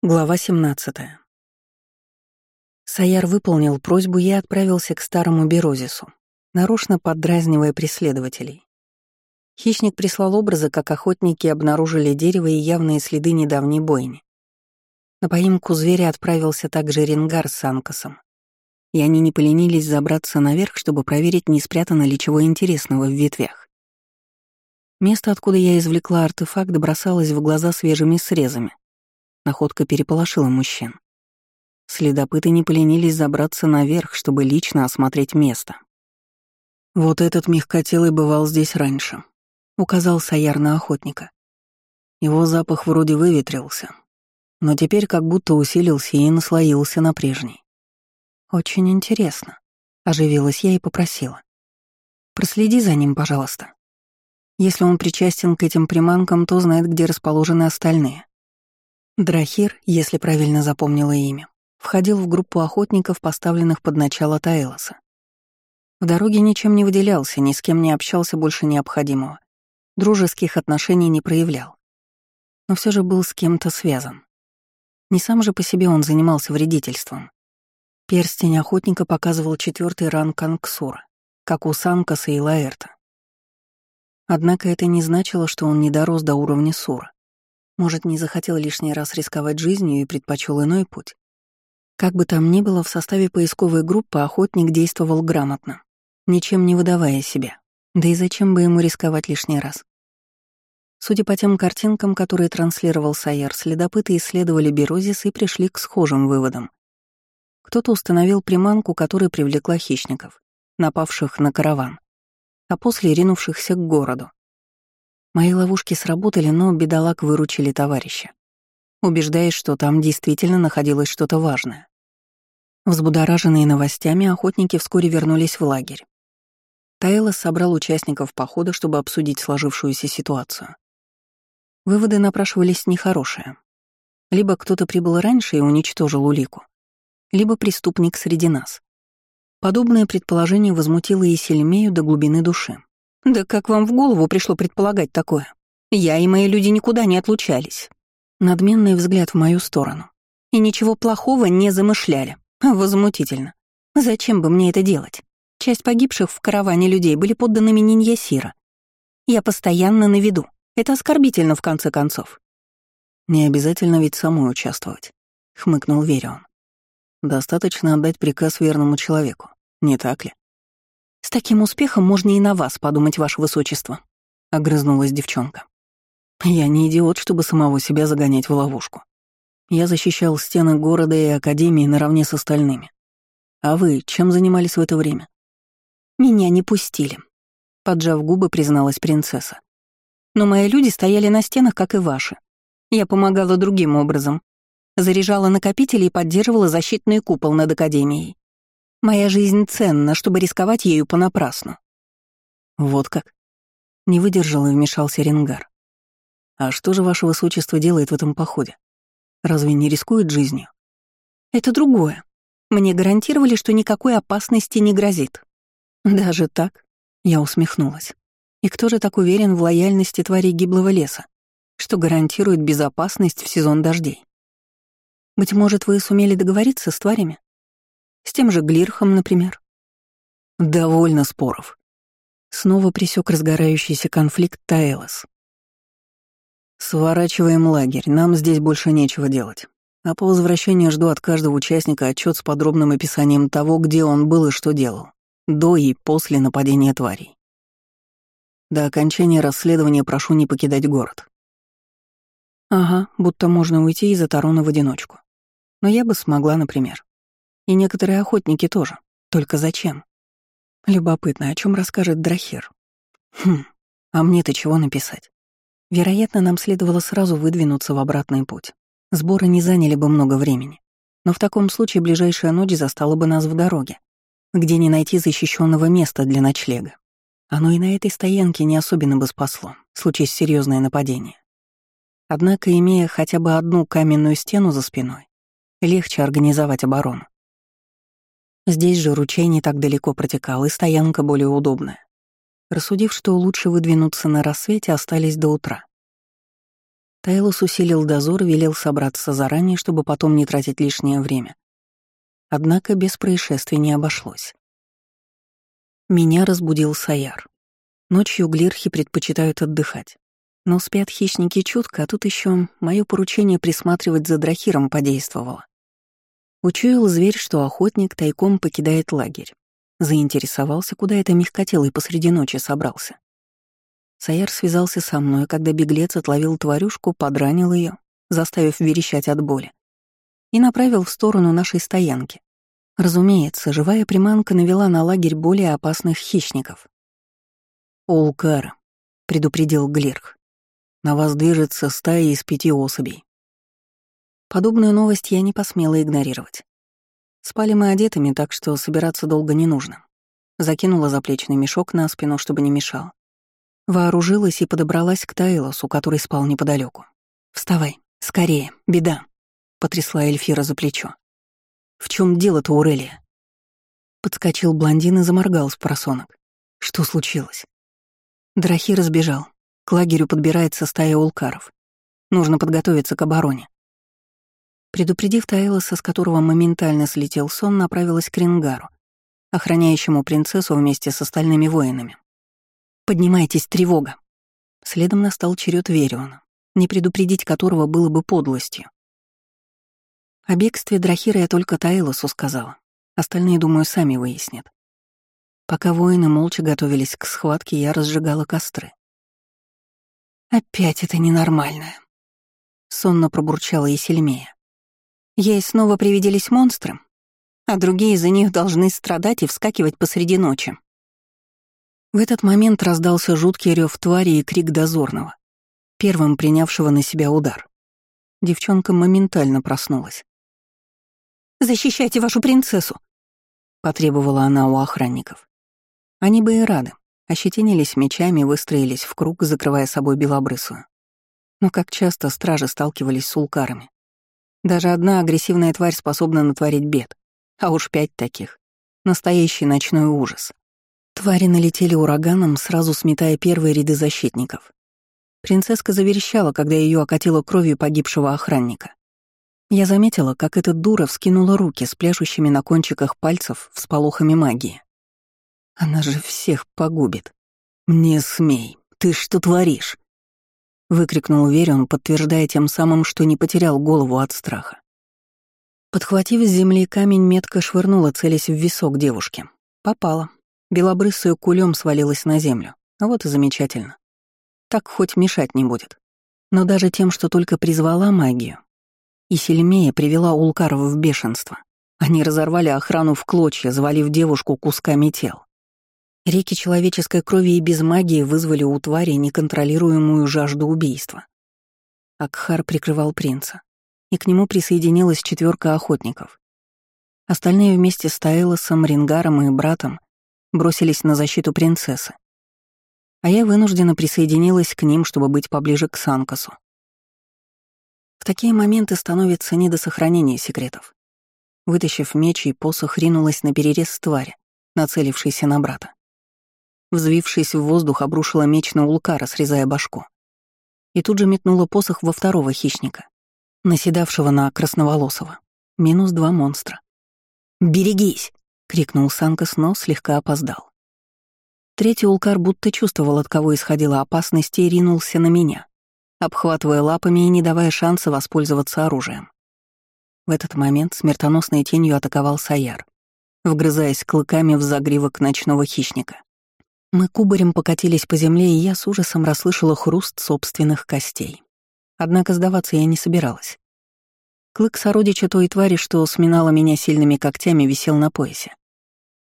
Глава 17. Саяр выполнил просьбу и отправился к старому Берозису, нарочно поддразнивая преследователей. Хищник прислал образы, как охотники обнаружили дерево и явные следы недавней бойни. На поимку зверя отправился также Ренгар с Анкасом, и они не поленились забраться наверх, чтобы проверить, не спрятано ли чего интересного в ветвях. Место, откуда я извлекла артефакт, бросалось в глаза свежими срезами, Находка переполошила мужчин. Следопыты не поленились забраться наверх, чтобы лично осмотреть место. «Вот этот мягкотелый бывал здесь раньше», — указал Саяр на охотника. Его запах вроде выветрился, но теперь как будто усилился и наслоился на прежний. «Очень интересно», — оживилась я и попросила. «Проследи за ним, пожалуйста. Если он причастен к этим приманкам, то знает, где расположены остальные. Драхир, если правильно запомнила имя, входил в группу охотников, поставленных под начало Таэлоса. В дороге ничем не выделялся, ни с кем не общался больше необходимого. Дружеских отношений не проявлял. Но все же был с кем-то связан. Не сам же по себе он занимался вредительством. Перстень охотника показывал четвертый ранг Анксура, как у Санкаса и Лаэрта. Однако это не значило, что он не дорос до уровня Сура. Может, не захотел лишний раз рисковать жизнью и предпочел иной путь. Как бы там ни было, в составе поисковой группы охотник действовал грамотно, ничем не выдавая себя. Да и зачем бы ему рисковать лишний раз? Судя по тем картинкам, которые транслировал Сайер, следопыты исследовали Берозис и пришли к схожим выводам. Кто-то установил приманку, которая привлекла хищников, напавших на караван, а после ринувшихся к городу. Мои ловушки сработали, но бедолаг выручили товарища, убеждаясь, что там действительно находилось что-то важное. Взбудораженные новостями, охотники вскоре вернулись в лагерь. Тайлос собрал участников похода, чтобы обсудить сложившуюся ситуацию. Выводы напрашивались нехорошие. Либо кто-то прибыл раньше и уничтожил улику, либо преступник среди нас. Подобное предположение возмутило и Сельмею до глубины души. Да как вам в голову пришло предполагать такое? Я и мои люди никуда не отлучались. Надменный взгляд в мою сторону. И ничего плохого не замышляли. Возмутительно. Зачем бы мне это делать? Часть погибших в караване людей были подданными Ниньясира. Я постоянно на виду. Это оскорбительно, в конце концов. «Не обязательно ведь самой участвовать», — хмыкнул Верион. «Достаточно отдать приказ верному человеку, не так ли?» «С таким успехом можно и на вас подумать, ваше высочество», — огрызнулась девчонка. «Я не идиот, чтобы самого себя загонять в ловушку. Я защищал стены города и академии наравне с остальными. А вы чем занимались в это время?» «Меня не пустили», — поджав губы, призналась принцесса. «Но мои люди стояли на стенах, как и ваши. Я помогала другим образом. Заряжала накопители и поддерживала защитный купол над академией. Моя жизнь ценна, чтобы рисковать ею понапрасну. Вот как. Не выдержал и вмешался Ренгар. А что же ваше высочество делает в этом походе? Разве не рискует жизнью? Это другое. Мне гарантировали, что никакой опасности не грозит. Даже так? Я усмехнулась. И кто же так уверен в лояльности тварей гиблого леса, что гарантирует безопасность в сезон дождей? Быть может, вы сумели договориться с тварями? С тем же Глирхом, например. Довольно споров. Снова присек разгорающийся конфликт Таэлос. Сворачиваем лагерь, нам здесь больше нечего делать. А по возвращении жду от каждого участника отчет с подробным описанием того, где он был и что делал, до и после нападения тварей. До окончания расследования прошу не покидать город. Ага, будто можно уйти из Атарона в одиночку. Но я бы смогла, например. И некоторые охотники тоже. Только зачем? Любопытно, о чем расскажет Драхир. Хм, а мне-то чего написать? Вероятно, нам следовало сразу выдвинуться в обратный путь. Сборы не заняли бы много времени. Но в таком случае ближайшая ночь застала бы нас в дороге, где не найти защищенного места для ночлега. Оно и на этой стоянке не особенно бы спасло, случись серьезное нападение. Однако, имея хотя бы одну каменную стену за спиной, легче организовать оборону. Здесь же ручей не так далеко протекал, и стоянка более удобная. Рассудив, что лучше выдвинуться на рассвете, остались до утра. Тайлос усилил дозор и велел собраться заранее, чтобы потом не тратить лишнее время. Однако без происшествий не обошлось. Меня разбудил Саяр. Ночью глирхи предпочитают отдыхать. Но спят хищники чутко, а тут еще мое поручение присматривать за драхиром подействовало. Учуял зверь, что охотник тайком покидает лагерь. Заинтересовался, куда это мягкотелый посреди ночи собрался. Саяр связался со мной, когда беглец отловил тварюшку, подранил ее, заставив верещать от боли, и направил в сторону нашей стоянки. Разумеется, живая приманка навела на лагерь более опасных хищников. «Улкар», — предупредил Глирх, — «на вас движется стая из пяти особей». Подобную новость я не посмела игнорировать. Спали мы одетыми, так что собираться долго не нужно. Закинула заплечный мешок на спину, чтобы не мешал. Вооружилась и подобралась к Тайлосу, который спал неподалеку. «Вставай, скорее, беда», — потрясла Эльфира за плечо. «В чем дело-то, Урелия?» Подскочил блондин и заморгал с просонок. Что случилось? Драхи разбежал. К лагерю подбирается стая улкаров. Нужно подготовиться к обороне. Предупредив Таэлоса, с которого моментально слетел сон, направилась к Рингару, охраняющему принцессу вместе с остальными воинами. «Поднимайтесь, тревога!» Следом настал черед Вериона, не предупредить которого было бы подлостью. О бегстве Драхира я только Таэлосу сказала. Остальные, думаю, сами выяснят. Пока воины молча готовились к схватке, я разжигала костры. «Опять это ненормальное», — сонно пробурчала Есельмея. Ей снова привиделись монстры, а другие из-за них должны страдать и вскакивать посреди ночи. В этот момент раздался жуткий рев твари и крик дозорного, первым принявшего на себя удар. Девчонка моментально проснулась. «Защищайте вашу принцессу!» — потребовала она у охранников. Они бы и рады. Ощетинились мечами, выстроились в круг, закрывая собой белобрысую. Но как часто стражи сталкивались с улкарами. Даже одна агрессивная тварь способна натворить бед. А уж пять таких. Настоящий ночной ужас. Твари налетели ураганом, сразу сметая первые ряды защитников. Принцесска заверещала, когда ее окатило кровью погибшего охранника. Я заметила, как эта дура вскинула руки с пляшущими на кончиках пальцев всполохами магии. Она же всех погубит. «Не смей! Ты что творишь?» Выкрикнул Верион, подтверждая тем самым, что не потерял голову от страха. Подхватив с земли камень, метко швырнула, целясь в висок девушки. Попала. Белобрысую кулем свалилась на землю. Вот и замечательно. Так хоть мешать не будет. Но даже тем, что только призвала магию, и сильнее привела Улкарова в бешенство. Они разорвали охрану в клочья, завалив девушку кусками тел. Реки человеческой крови и без магии вызвали у твари неконтролируемую жажду убийства. Акхар прикрывал принца, и к нему присоединилась четверка охотников. Остальные вместе с Таэлосом, Рингаром и братом бросились на защиту принцессы. А я вынуждена присоединилась к ним, чтобы быть поближе к Санкасу. В такие моменты становится не до сохранения секретов. Вытащив меч и посох, ринулась на перерез твари, нацелившейся на брата. Взвившись в воздух, обрушила меч на Улкара, срезая башку. И тут же метнула посох во второго хищника, наседавшего на красноволосого. Минус два монстра. «Берегись!» — крикнул Санкас, но слегка опоздал. Третий Улкар будто чувствовал, от кого исходила опасность, и ринулся на меня, обхватывая лапами и не давая шанса воспользоваться оружием. В этот момент смертоносной тенью атаковал Саяр, вгрызаясь клыками в загривок ночного хищника. Мы кубарем покатились по земле, и я с ужасом расслышала хруст собственных костей. Однако сдаваться я не собиралась. Клык сородича той твари, что сминала меня сильными когтями, висел на поясе.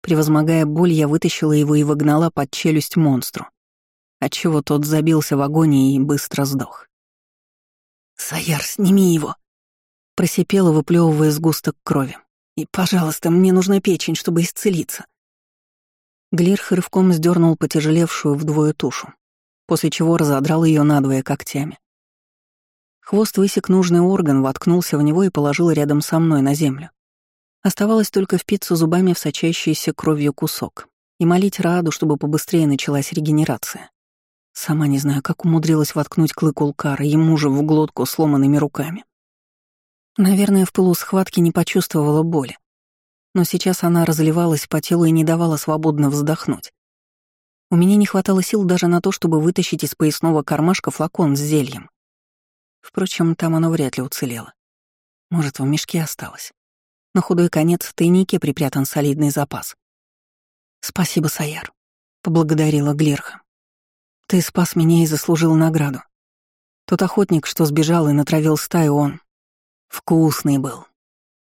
Превозмогая боль, я вытащила его и выгнала под челюсть монстру, отчего тот забился в агонии и быстро сдох. «Саяр, сними его!» Просипела, выплевывая сгусток крови. «И, пожалуйста, мне нужна печень, чтобы исцелиться». Глирх рывком сдернул потяжелевшую вдвое тушу, после чего разодрал ее надвое когтями. Хвост высек нужный орган, воткнулся в него и положил рядом со мной на землю. Оставалось только впиться зубами в сочащийся кровью кусок и молить Раду, чтобы побыстрее началась регенерация. Сама не знаю, как умудрилась воткнуть клык Улкара, ему же в глотку сломанными руками. Наверное, в пылу схватки не почувствовала боли. Но сейчас она разливалась по телу и не давала свободно вздохнуть. У меня не хватало сил даже на то, чтобы вытащить из поясного кармашка флакон с зельем. Впрочем, там оно вряд ли уцелело. Может, в мешке осталось. На худой конец в тайнике припрятан солидный запас. «Спасибо, Саяр», — поблагодарила Глирха. «Ты спас меня и заслужил награду. Тот охотник, что сбежал и натравил стаю, он Вкусный был.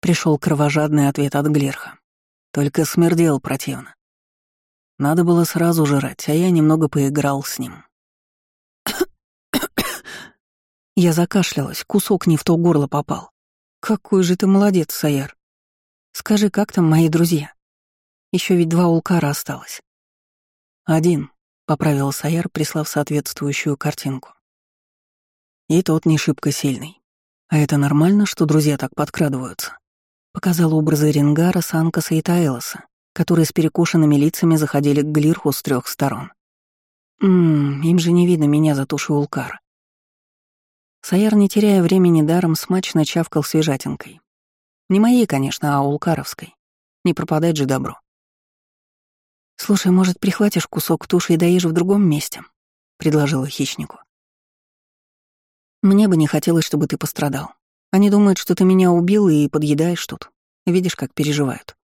Пришел кровожадный ответ от Глерха. Только смердел противно. Надо было сразу жрать, а я немного поиграл с ним. Я закашлялась, кусок не в то горло попал. Какой же ты молодец, Саяр. Скажи, как там мои друзья? Еще ведь два улкара осталось. Один, поправил Саяр, прислав соответствующую картинку. И тот не шибко сильный. А это нормально, что друзья так подкрадываются? Показал образы Рингара, Санкаса и Таэлоса, которые с перекошенными лицами заходили к Глирху с трех сторон. Ммм, им же не видно меня за тушей Улкара. Саяр, не теряя времени даром, смачно чавкал свежатинкой. Не моей, конечно, а улкаровской. Не пропадать же добро. «Слушай, может, прихватишь кусок туши и доешь в другом месте?» — предложила хищнику. Мне бы не хотелось, чтобы ты пострадал. Они думают, что ты меня убил и подъедаешь тут. Видишь, как переживают.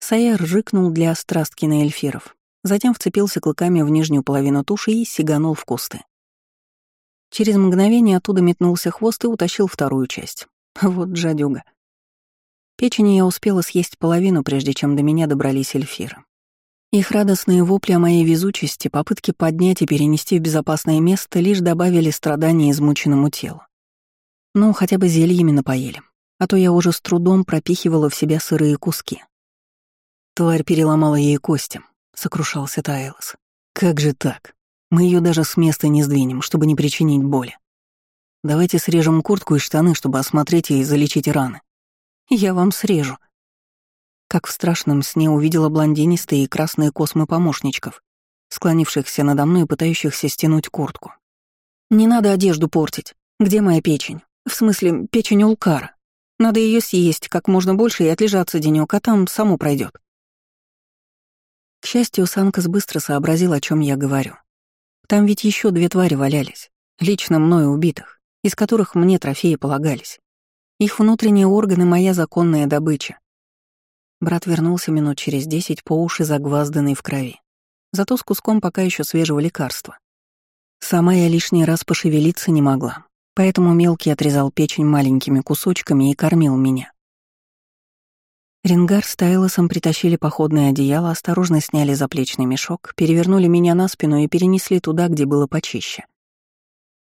Саяр рыкнул для острастки на эльфиров, затем вцепился клыками в нижнюю половину туши и сиганул в кусты. Через мгновение оттуда метнулся хвост и утащил вторую часть. Вот жадюга. Печени я успела съесть половину, прежде чем до меня добрались эльфиры. Их радостные вопли о моей везучести, попытки поднять и перенести в безопасное место лишь добавили страдания измученному телу. Ну, хотя бы зельями напоили, а то я уже с трудом пропихивала в себя сырые куски. Тварь переломала ей кости, сокрушался Тайлос. Как же так? Мы ее даже с места не сдвинем, чтобы не причинить боли. Давайте срежем куртку и штаны, чтобы осмотреть и залечить раны. Я вам срежу, как в страшном сне увидела блондинистые и красные космы помощничков, склонившихся надо мной и пытающихся стянуть куртку. «Не надо одежду портить. Где моя печень? В смысле, печень улкара. Надо ее съесть как можно больше и отлежаться денек, а там само пройдет. К счастью, Санкас быстро сообразил, о чем я говорю. Там ведь еще две твари валялись, лично мною убитых, из которых мне трофеи полагались. Их внутренние органы — моя законная добыча. Брат вернулся минут через десять по уши загвазданный в крови. Зато с куском пока еще свежего лекарства. Сама я лишний раз пошевелиться не могла, поэтому мелкий отрезал печень маленькими кусочками и кормил меня. Ренгар с Тайлосом притащили походное одеяло, осторожно сняли заплечный мешок, перевернули меня на спину и перенесли туда, где было почище.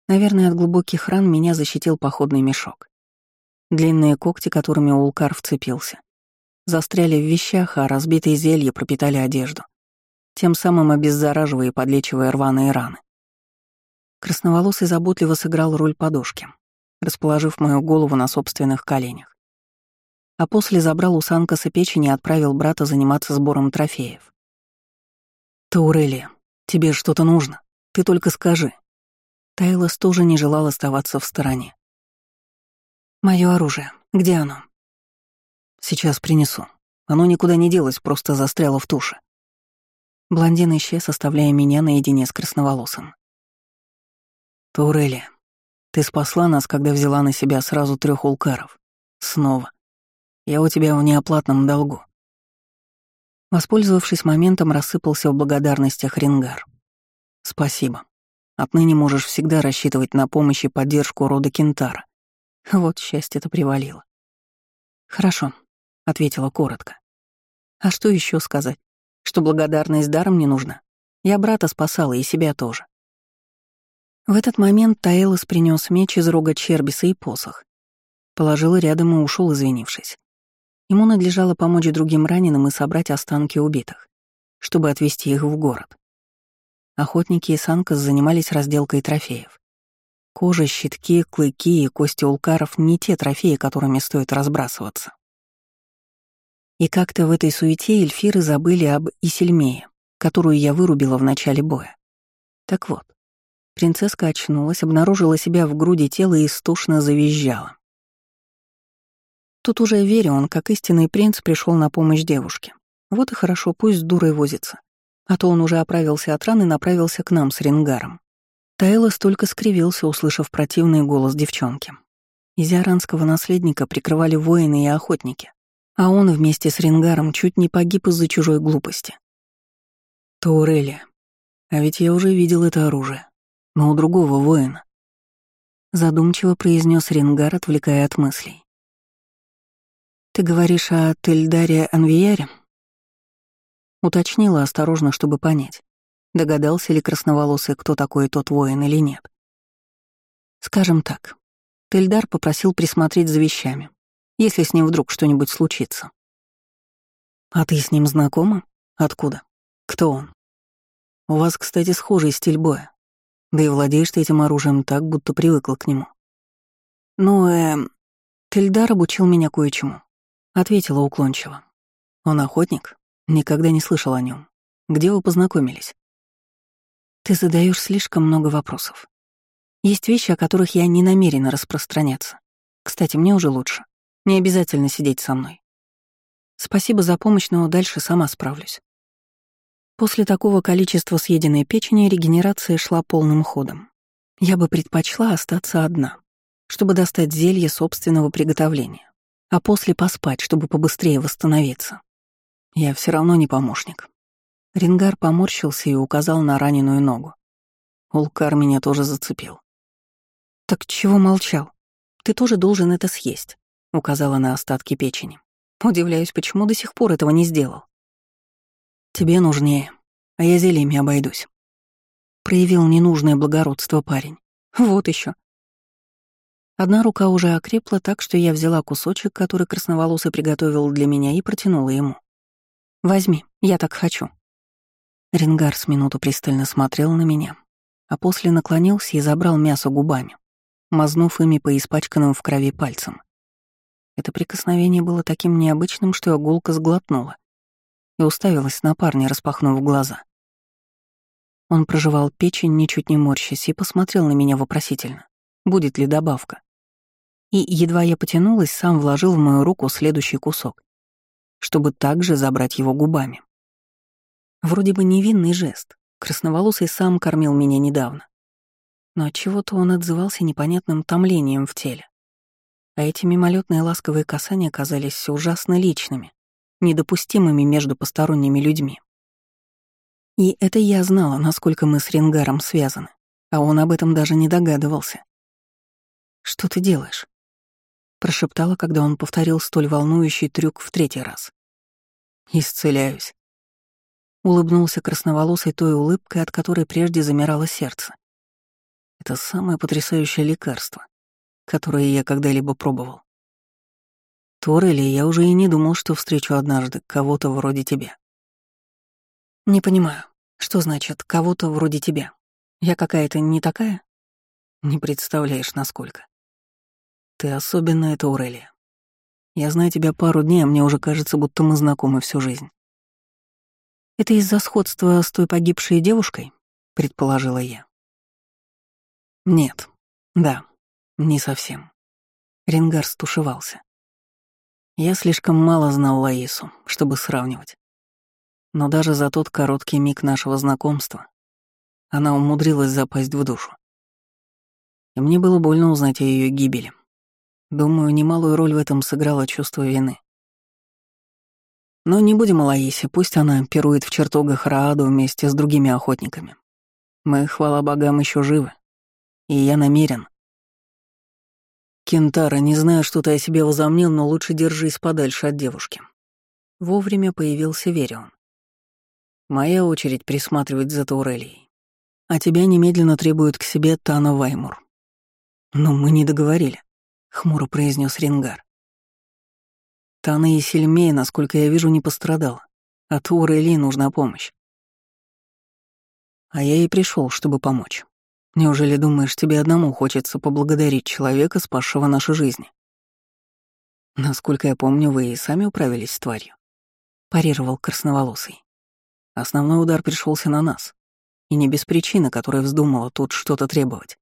Наверное, от глубоких ран меня защитил походный мешок. Длинные когти, которыми Улкар вцепился, застряли в вещах, а разбитые зелья пропитали одежду, тем самым обеззараживая и подлечивая рваные раны. Красноволосый заботливо сыграл роль подушки, расположив мою голову на собственных коленях. А после забрал у Санкаса печень и отправил брата заниматься сбором трофеев. «Таурелия, тебе что-то нужно? Ты только скажи». Тайлос тоже не желал оставаться в стороне. Мое оружие. Где оно?» Сейчас принесу. Оно никуда не делось, просто застряло в туше. Блондин исчез, оставляя меня наедине с красноволосым. Турели, ты спасла нас, когда взяла на себя сразу трех улкаров. Снова. Я у тебя в неоплатном долгу. Воспользовавшись моментом, рассыпался в благодарностях Рингар. Спасибо. Отныне можешь всегда рассчитывать на помощь и поддержку рода Кентара. Вот счастье-то привалило. Хорошо, ответила коротко. А что еще сказать? Что благодарность даром не нужна? Я брата спасала и себя тоже. В этот момент Таэлос принес меч из рога Чербиса и посох. Положил рядом и ушел, извинившись. Ему надлежало помочь другим раненым и собрать останки убитых, чтобы отвезти их в город. Охотники и Санкас занимались разделкой трофеев. Кожа, щитки, клыки и кости улкаров — не те трофеи, которыми стоит разбрасываться. И как-то в этой суете эльфиры забыли об Исельмее, которую я вырубила в начале боя. Так вот, принцесска очнулась, обнаружила себя в груди тела и истошно завизжала. Тут уже Верион, как истинный принц, пришел на помощь девушке. Вот и хорошо, пусть с дурой возится. А то он уже оправился от раны и направился к нам с Ренгаром. Тайлос только скривился, услышав противный голос девчонки. Изиаранского наследника прикрывали воины и охотники, а он вместе с Ренгаром чуть не погиб из-за чужой глупости. Таурелия. А ведь я уже видел это оружие, но у другого воина. Задумчиво произнес Ренгар, отвлекая от мыслей. «Ты говоришь о Тельдаре Анвияре?» Уточнила осторожно, чтобы понять, догадался ли красноволосый, кто такой тот воин или нет. Скажем так, Тельдар попросил присмотреть за вещами, если с ним вдруг что-нибудь случится. «А ты с ним знакома? Откуда? Кто он?» «У вас, кстати, схожий стиль боя. Да и владеешь ты этим оружием так, будто привыкла к нему». «Ну, эм...» Тельдар обучил меня кое-чему. Ответила уклончиво. Он охотник? Никогда не слышал о нем. Где вы познакомились? Ты задаешь слишком много вопросов. Есть вещи, о которых я не намерена распространяться. Кстати, мне уже лучше. Не обязательно сидеть со мной. Спасибо за помощь, но дальше сама справлюсь. После такого количества съеденной печени регенерация шла полным ходом. Я бы предпочла остаться одна, чтобы достать зелье собственного приготовления а после поспать, чтобы побыстрее восстановиться. Я все равно не помощник. Рингар поморщился и указал на раненую ногу. Улкар меня тоже зацепил. «Так чего молчал? Ты тоже должен это съесть», — указала на остатки печени. Удивляюсь, почему до сих пор этого не сделал. «Тебе нужнее, а я зельями обойдусь», — проявил ненужное благородство парень. «Вот еще. Одна рука уже окрепла так, что я взяла кусочек, который красноволосый приготовил для меня, и протянула ему. «Возьми, я так хочу». Ренгар с минуту пристально смотрел на меня, а после наклонился и забрал мясо губами, мазнув ими по испачканным в крови пальцам. Это прикосновение было таким необычным, что я гулко сглотнула и уставилась на парня, распахнув глаза. Он прожевал печень, ничуть не морщась, и посмотрел на меня вопросительно. Будет ли добавка? и, едва я потянулась, сам вложил в мою руку следующий кусок, чтобы также забрать его губами. Вроде бы невинный жест. Красноволосый сам кормил меня недавно. Но от чего то он отзывался непонятным томлением в теле. А эти мимолетные ласковые касания казались ужасно личными, недопустимыми между посторонними людьми. И это я знала, насколько мы с Ренгаром связаны, а он об этом даже не догадывался. «Что ты делаешь?» прошептала, когда он повторил столь волнующий трюк в третий раз. «Исцеляюсь», — улыбнулся красноволосой той улыбкой, от которой прежде замирало сердце. «Это самое потрясающее лекарство, которое я когда-либо пробовал. Торели, я уже и не думал, что встречу однажды кого-то вроде тебя». «Не понимаю, что значит «кого-то вроде тебя»? Я какая-то не такая?» «Не представляешь, насколько». Ты особенно это, Урелия. Я знаю тебя пару дней, а мне уже кажется, будто мы знакомы всю жизнь. Это из-за сходства с той погибшей девушкой, предположила я. Нет. Да, не совсем. Ренгар стушевался. Я слишком мало знал Лаису, чтобы сравнивать. Но даже за тот короткий миг нашего знакомства она умудрилась запасть в душу. И мне было больно узнать о ее гибели. Думаю, немалую роль в этом сыграло чувство вины. Но не будем о Лаисе, пусть она пирует в чертогах Рааду вместе с другими охотниками. Мы, хвала богам, еще живы. И я намерен. Кентара, не знаю, что ты о себе возомнил, но лучше держись подальше от девушки. Вовремя появился Верион. Моя очередь присматривать за Таурелией. А тебя немедленно требует к себе Тана Ваймур. Но мы не договорили хмуро произнес Рингар. Тана и сильнее, насколько я вижу, не пострадал. А Тура Ли нужна помощь. А я и пришел, чтобы помочь. Неужели думаешь, тебе одному хочется поблагодарить человека, спасшего наши жизни? Насколько я помню, вы и сами управились с тварью. Парировал красноволосый. Основной удар пришелся на нас. И не без причины, которая вздумала тут что-то требовать.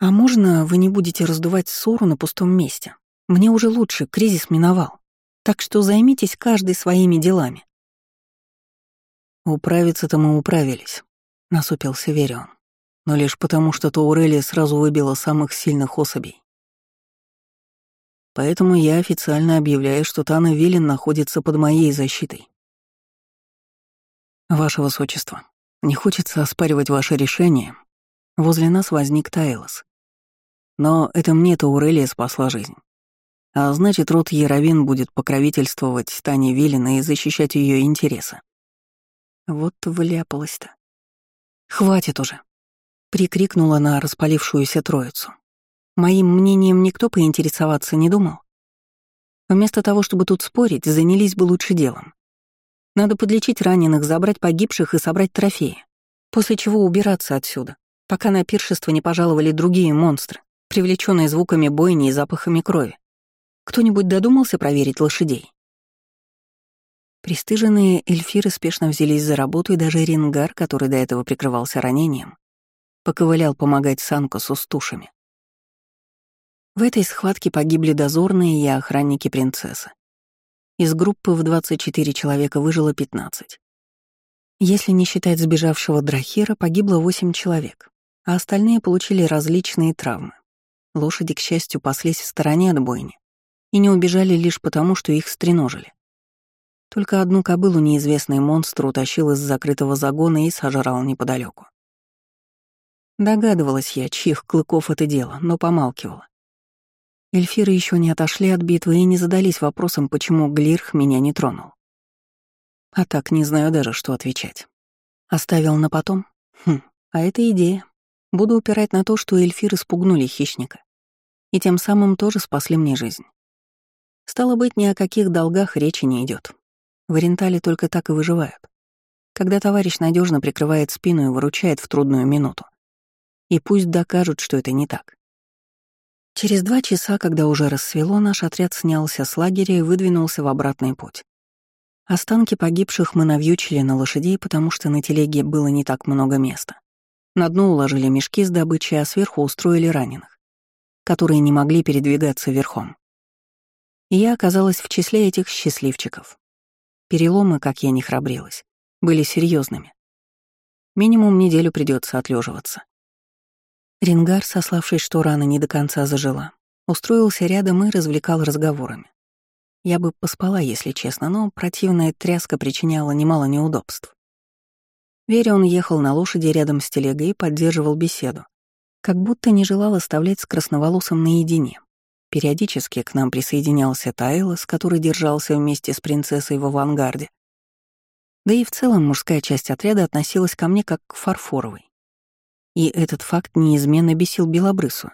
«А можно вы не будете раздувать ссору на пустом месте? Мне уже лучше, кризис миновал. Так что займитесь каждый своими делами». «Управиться-то мы управились», — насупился Верион. «Но лишь потому, что Таурелия сразу выбила самых сильных особей. Поэтому я официально объявляю, что Тана Вилен находится под моей защитой. Ваше Высочество, не хочется оспаривать ваше решение. Возле нас возник Тайлос. Но это мне Таурелия спасла жизнь. А значит, род Яровин будет покровительствовать Тане Виллина и защищать ее интересы. Вот вляпалась-то. «Хватит уже!» — прикрикнула на распалившуюся троицу. Моим мнением никто поинтересоваться не думал. Вместо того, чтобы тут спорить, занялись бы лучше делом. Надо подлечить раненых, забрать погибших и собрать трофеи. После чего убираться отсюда, пока на пиршество не пожаловали другие монстры привлеченные звуками бойни и запахами крови. Кто-нибудь додумался проверить лошадей? Престыженные эльфиры спешно взялись за работу, и даже Рингар, который до этого прикрывался ранением, поковылял помогать Санкосу с тушами. В этой схватке погибли дозорные и охранники принцессы. Из группы в 24 человека выжило 15. Если не считать сбежавшего Драхира, погибло 8 человек, а остальные получили различные травмы. Лошади, к счастью, паслись в стороне от бойни и не убежали лишь потому, что их стреножили. Только одну кобылу неизвестный монстр утащил из закрытого загона и сожрал неподалеку. Догадывалась я, чьих клыков это дело, но помалкивала. Эльфиры еще не отошли от битвы и не задались вопросом, почему Глирх меня не тронул. А так не знаю даже, что отвечать. Оставил на потом? Хм, а это идея. Буду упирать на то, что эльфиры спугнули хищника. И тем самым тоже спасли мне жизнь. Стало быть, ни о каких долгах речи не идет. В Орентале только так и выживают. Когда товарищ надежно прикрывает спину и выручает в трудную минуту. И пусть докажут, что это не так. Через два часа, когда уже рассвело, наш отряд снялся с лагеря и выдвинулся в обратный путь. Останки погибших мы навьючили на лошадей, потому что на телеге было не так много места. На дно уложили мешки с добычей, а сверху устроили раненых, которые не могли передвигаться верхом. И я оказалась в числе этих счастливчиков. Переломы, как я не храбрилась, были серьезными. Минимум неделю придется отлеживаться. Рингар, сославшись, что рана не до конца зажила, устроился рядом и развлекал разговорами. Я бы поспала, если честно, но противная тряска причиняла немало неудобств. Веря он ехал на лошади рядом с телегой и поддерживал беседу, как будто не желал оставлять с красноволосым наедине. Периодически к нам присоединялся Тайлос, который держался вместе с принцессой в авангарде. Да и в целом мужская часть отряда относилась ко мне как к фарфоровой. И этот факт неизменно бесил Белобрысую,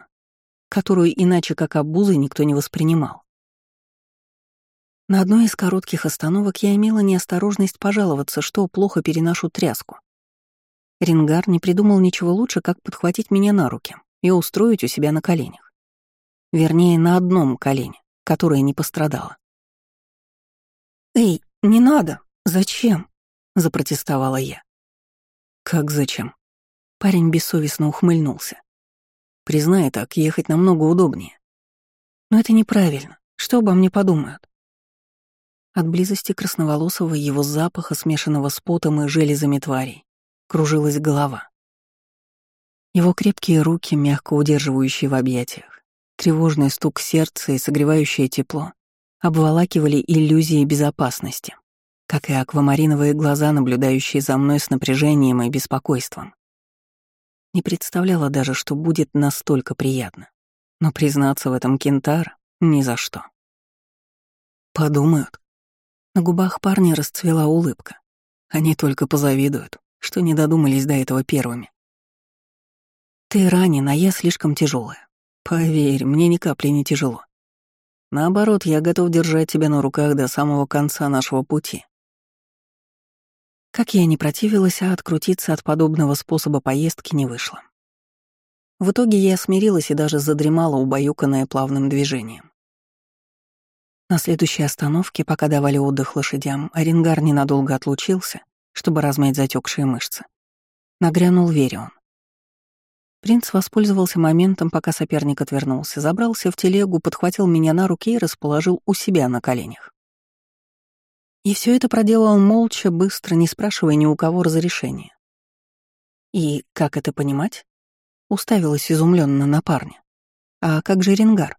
которую иначе как обузы никто не воспринимал. На одной из коротких остановок я имела неосторожность пожаловаться, что плохо переношу тряску. Рингар не придумал ничего лучше, как подхватить меня на руки и устроить у себя на коленях. Вернее, на одном колене, которое не пострадало. «Эй, не надо! Зачем?» — запротестовала я. «Как зачем?» Парень бессовестно ухмыльнулся. «Признай так, ехать намного удобнее». «Но это неправильно. Что обо мне подумают?» От близости красноволосого его запаха, смешанного с потом и железами тварей, кружилась голова. Его крепкие руки, мягко удерживающие в объятиях, тревожный стук сердца и согревающее тепло обволакивали иллюзии безопасности, как и аквамариновые глаза, наблюдающие за мной с напряжением и беспокойством. Не представляла даже, что будет настолько приятно. Но признаться в этом Кентар ни за что. Подумают. На губах парня расцвела улыбка. Они только позавидуют что не додумались до этого первыми. Ты ранен, а я слишком тяжелая. Поверь, мне ни капли не тяжело. Наоборот, я готов держать тебя на руках до самого конца нашего пути. Как я не противилась, а открутиться от подобного способа поездки не вышло. В итоге я смирилась и даже задремала, убаюканная плавным движением. На следующей остановке, пока давали отдых лошадям, Оренгар ненадолго отлучился чтобы размять затекшие мышцы. Нагрянул Верион. Принц воспользовался моментом, пока соперник отвернулся, забрался в телегу, подхватил меня на руки и расположил у себя на коленях. И все это проделал молча, быстро, не спрашивая ни у кого разрешения. И как это понимать? Уставилась изумленно на парня. А как же Ренгар?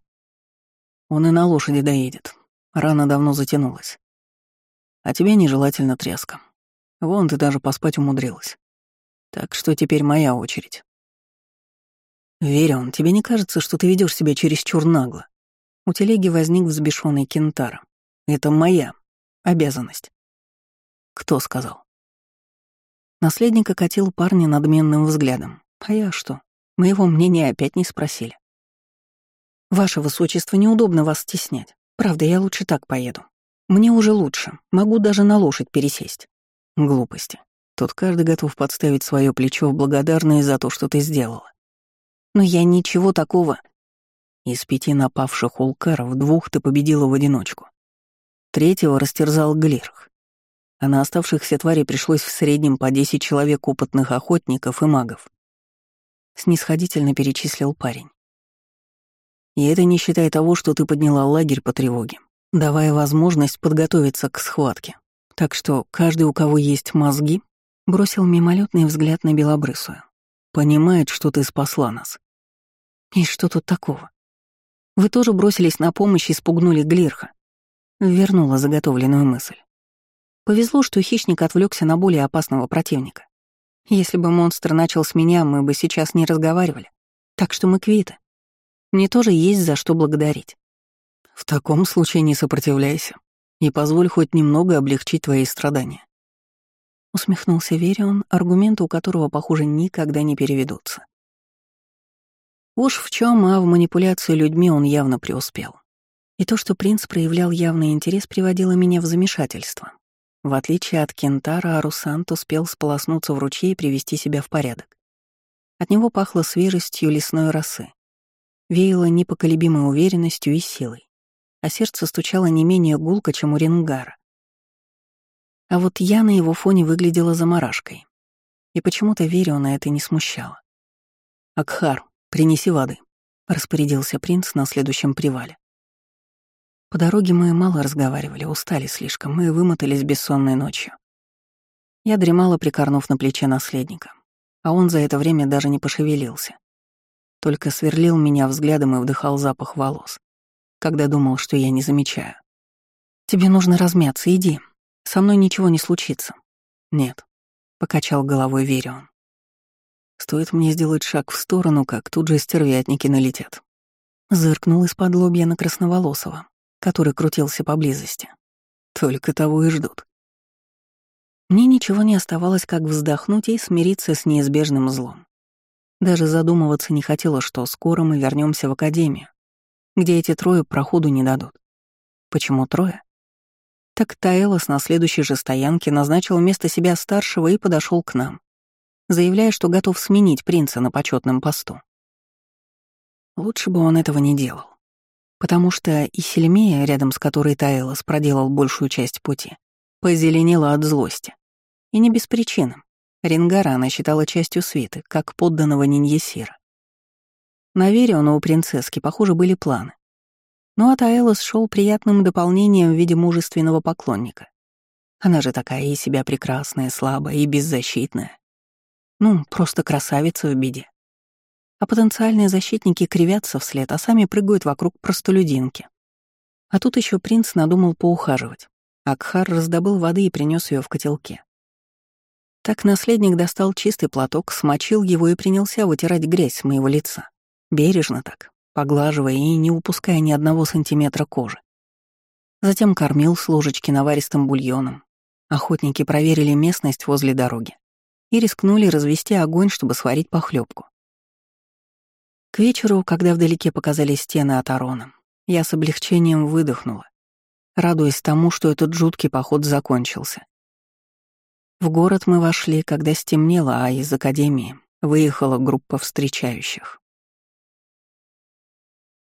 Он и на лошади доедет. Рана давно затянулась. А тебе нежелательно треска. Вон ты даже поспать умудрилась. Так что теперь моя очередь. «Верион, тебе не кажется, что ты ведешь себя чересчур нагло?» У телеги возник взбешенный кентар. «Это моя обязанность». «Кто сказал?» Наследник окатил парня надменным взглядом. «А я что? Моего мнения опять не спросили». «Ваше высочество, неудобно вас стеснять. Правда, я лучше так поеду. Мне уже лучше. Могу даже на лошадь пересесть». «Глупости. Тут каждый готов подставить свое плечо в благодарность за то, что ты сделала. Но я ничего такого. Из пяти напавших улкаров двух ты победила в одиночку. Третьего растерзал Глирх. А на оставшихся тварей пришлось в среднем по десять человек опытных охотников и магов. Снисходительно перечислил парень. И это не считая того, что ты подняла лагерь по тревоге, давая возможность подготовиться к схватке. Так что каждый, у кого есть мозги, бросил мимолетный взгляд на Белобрысую. Понимает, что ты спасла нас. И что тут такого? Вы тоже бросились на помощь и спугнули Глирха. Вернула заготовленную мысль. Повезло, что хищник отвлекся на более опасного противника. Если бы монстр начал с меня, мы бы сейчас не разговаривали. Так что мы квиты. Мне тоже есть за что благодарить. В таком случае не сопротивляйся и позволь хоть немного облегчить твои страдания. Усмехнулся Верион, аргументы у которого, похоже, никогда не переведутся. Уж в чем, а в манипуляции людьми он явно преуспел. И то, что принц проявлял явный интерес, приводило меня в замешательство. В отличие от Кентара, Арусант успел сполоснуться в ручье и привести себя в порядок. От него пахло свежестью лесной росы. Веяло непоколебимой уверенностью и силой, а сердце стучало не менее гулко, чем у Ренгара. А вот я на его фоне выглядела заморашкой. И почему-то Вериона это не смущало. «Акхар, принеси воды», — распорядился принц на следующем привале. По дороге мы мало разговаривали, устали слишком, мы вымотались бессонной ночью. Я дремала, прикорнув на плече наследника, а он за это время даже не пошевелился. Только сверлил меня взглядом и вдыхал запах волос, когда думал, что я не замечаю. «Тебе нужно размяться, иди. Со мной ничего не случится». «Нет», — покачал головой Верион. «Стоит мне сделать шаг в сторону, как тут же стервятники налетят». Зыркнул из-под лобья на Красноволосого, который крутился поблизости. Только того и ждут. Мне ничего не оставалось, как вздохнуть и смириться с неизбежным злом. Даже задумываться не хотела, что скоро мы вернемся в академию, где эти трое проходу не дадут. Почему трое? Так Таэлос на следующей же стоянке назначил вместо себя старшего и подошел к нам, заявляя, что готов сменить принца на почетном посту. Лучше бы он этого не делал потому что и Сельмея, рядом с которой Таэлос проделал большую часть пути, позеленела от злости. И не без причины. Рингара она считала частью свиты, как подданного Ниньесира. На Вериона у принцесски, похоже, были планы. Ну а Таэлос шел приятным дополнением в виде мужественного поклонника. Она же такая и себя прекрасная, слабая и беззащитная. Ну, просто красавица в беде а потенциальные защитники кривятся вслед, а сами прыгают вокруг простолюдинки. А тут еще принц надумал поухаживать. Акхар раздобыл воды и принес ее в котелке. Так наследник достал чистый платок, смочил его и принялся вытирать грязь с моего лица. Бережно так, поглаживая и не упуская ни одного сантиметра кожи. Затем кормил с ложечки наваристым бульоном. Охотники проверили местность возле дороги и рискнули развести огонь, чтобы сварить похлебку. К вечеру, когда вдалеке показались стены от Арона, я с облегчением выдохнула, радуясь тому, что этот жуткий поход закончился. В город мы вошли, когда стемнело, а из академии выехала группа встречающих.